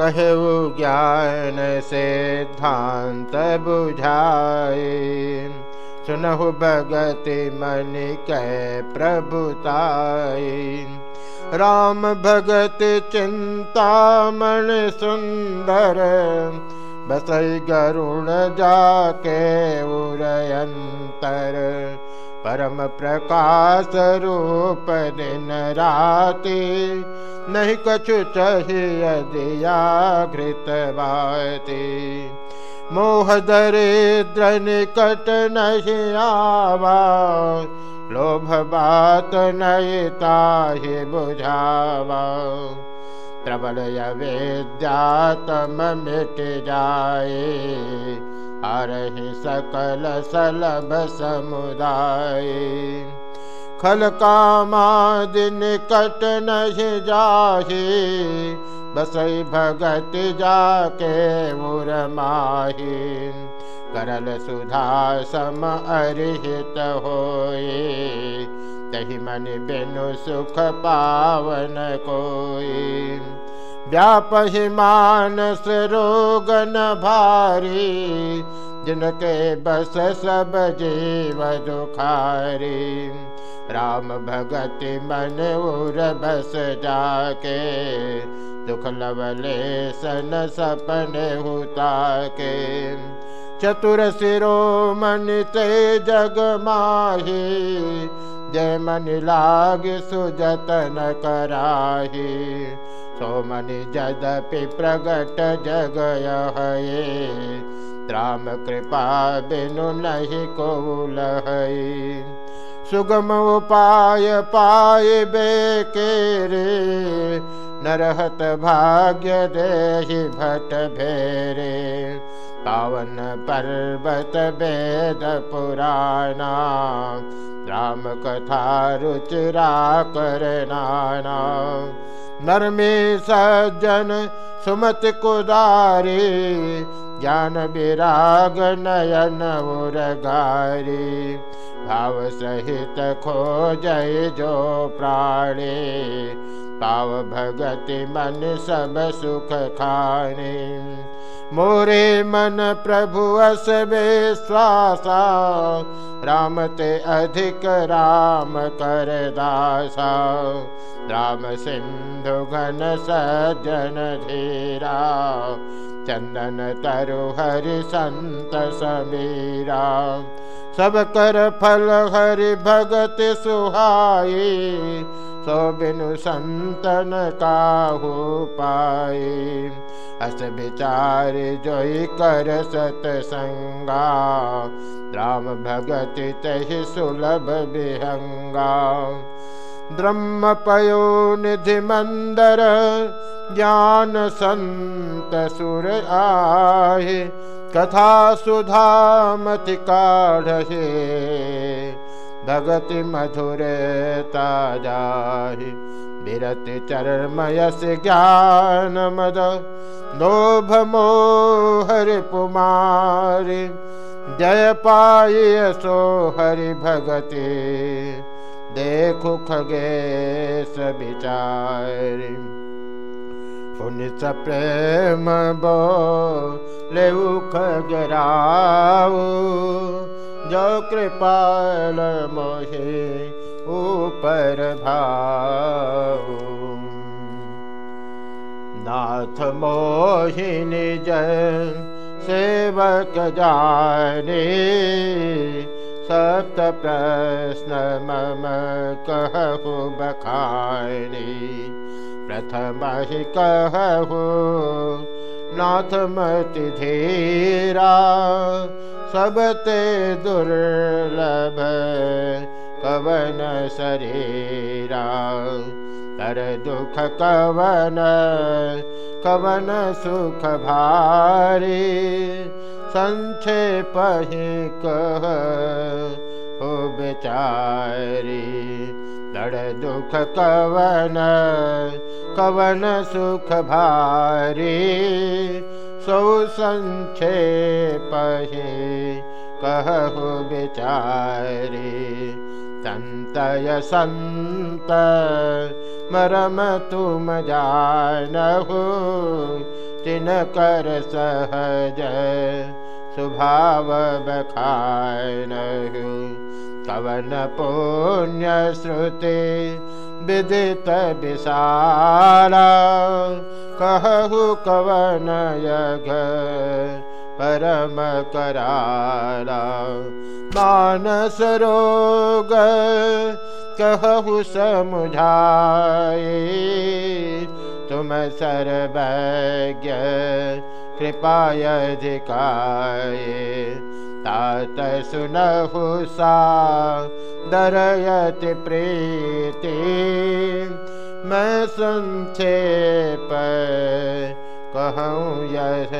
कहु ज्ञान से धांत बुझाए। सुनहु भगति मन कै प्रभुताई राम भगत चिंता मन सुंदर, बसई गरुण जाके उरयंतर। परम प्रकाश रूप दिन राति, नहीं कछु चाहिए दिया घृत बाती। मोह दरिद्र निकट नहीं आवा, लोभ बात नहीं ताहि बुझावा। प्रबल वेद्यातम मिट जाए हरहि सकल सलभ समुदाय। खल दिन कट नहीं जाही बसई भगत जाके उर माही। करल सुधा सम अरिहित होए, तही मन बिनु सुख पावन कोई व्यापहि मानस रोगन भारी, जिनके बस सब जीव दुखारी। राम भगति मन उर बस जाके, दुख लवले सन सपन हुता के चतुर सिरो मन ते जग माही जय मन लाग सुजतन कराही। सोमनि जदपि प्रगट जगय है राम कृपा बिनु नहीं को लहई सुगम उपाय पाए बेके रे नरहत भाग्य देहि भट भेरे। पावन पर्वत वेद पुराणा, राम कथा रुचिरा कर नरमे सज्जन सुमत कुदारे, ज्ञान विराग नयन उरगारी भाव सहित खो जय जो प्राणे, पाव भगति मन सब सुख खाने मोरे मन प्रभु अस विश्वासा राम ते अधिक राम कर दासा राम सिंधु घन सज्जन धीरा। चंदन तरु हरि संत समीरा। सब कर फल हरि भगत सुहाई सो बिनु संतन हो पाए। अस विचार जोई कर सतसंगा। राम भगत तहि सुलभ विहंगा। ब्रह्म पयो निधि मंदर, ज्ञान संत सुर आहे कथा सुधा मति काढ़े भगति मधुर ताजाहि। विरति चरमयस ज्ञान मद लोभ मोहर पुमारी। जय पाय सो हरि भगति। देखु खगेश विचार। पुनित प्रेम बो ले खगराओ जो कृपाल मोहे ऊपर भाऊ। नाथ मोहिनी जय सेवक जाने सप्त प्रश्न मम कहु बखानी। प्रथम ही कहु नाथमति धीरा सबते दुर्लभ कवन शरीरा कर दुख कवन कवन सुख भारी। संक्षेप ही कह हो बेचारी लड़ दुख कवन कवन सुख भारी। सौ संक्षेप ही संतय संत मरम तुम जानहु तिन कर सहज स्वभाव बखान कवन पुण्य श्रुति विदित विशाला। कहु कवन यघ परम कराला मानस रोग कहु समुझाए, तुम सर्वज्ञ कृपाय अधिकाये। तात सुनहु सा दरयति प्रीति, मैं संक्षेप कहूँ यह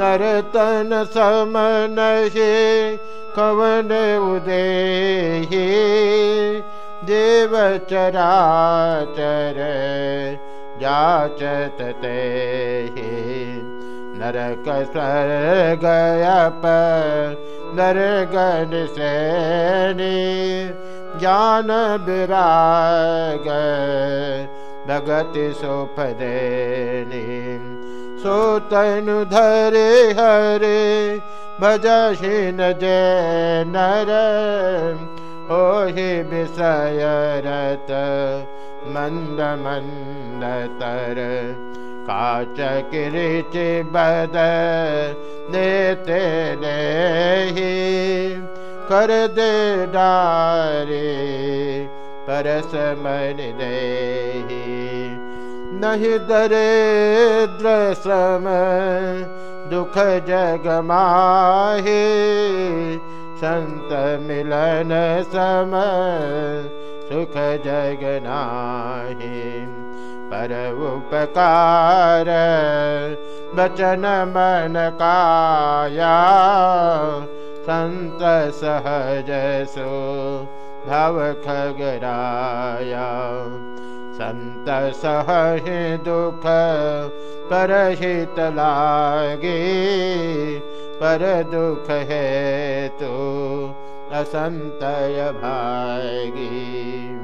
नरतन समन कवन उदे देव चराचर जाचत ते नरक स्वर्गयप नरगन सैनी ज्ञान विराग भगति सोतनु धरि हरि भजर ओहि विसयर मन्द मन्द तर। काच क्रीति बद नेत देहि कर दे डारे परस परसमन देहि। नहीं दरिद्र सम दुख जग माहे संत मिलन सम सुख जग नाही। पर उपकार बचन मन काया संत सहज सो भव खगराया संत सहे दुख पर हित लागे पर दुख है तो असंतय भागी